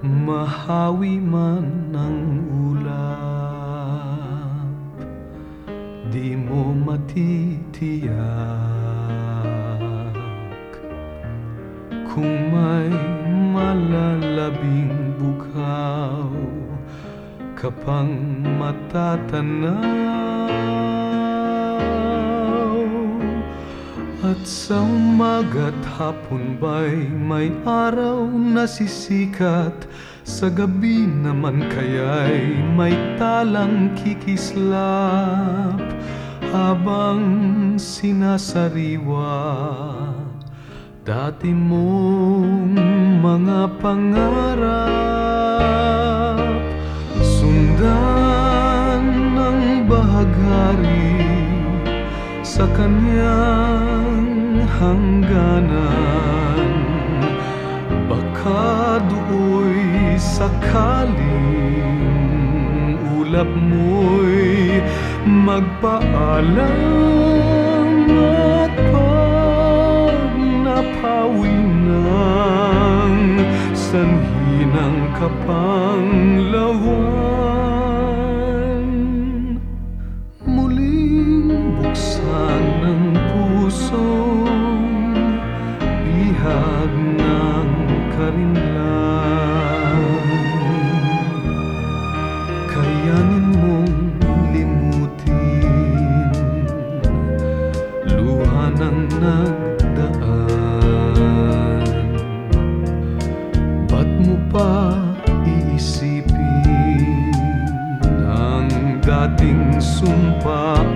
mahawi man ang ulap Di mo matitiyak. Kung may malalabing bughaw Kapang matatanaw At sa umaga't hapon ba'y may araw na sisikat Sa gabi naman kaya'y may talang kikislap Habang sinasariwa. Dati mong mga pangarap sa kanyang hangganan. Baka do'y sakaling ulap mo'y magpaalam At pag napawi ng sanhi ng kapanglawan ng nagdaan Ba't mo pa iisipin ang dating sumpaan?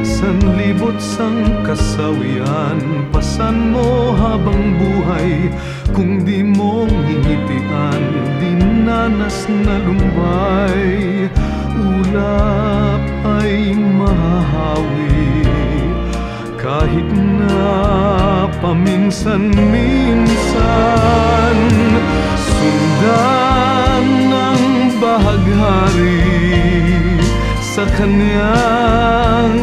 Sanlibot sang kasawian Pasan mo habang buhay. Kung di mo ngingitian Dinanas na lumbay paminsan-minsan Sundan ng bahaghari sa kanyang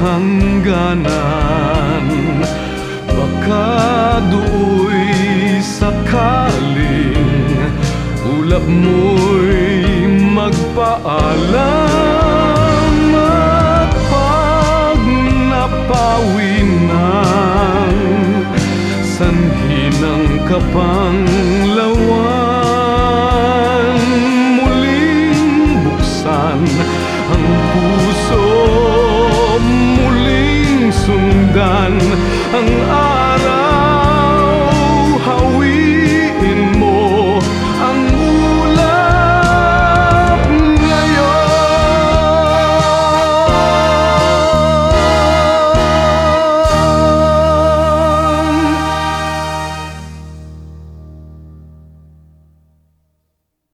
hangganan. Baka do'y sakaling ulap mo'y magpaalam ng kapanglawan Muling buksan ang puso Muling sundan ang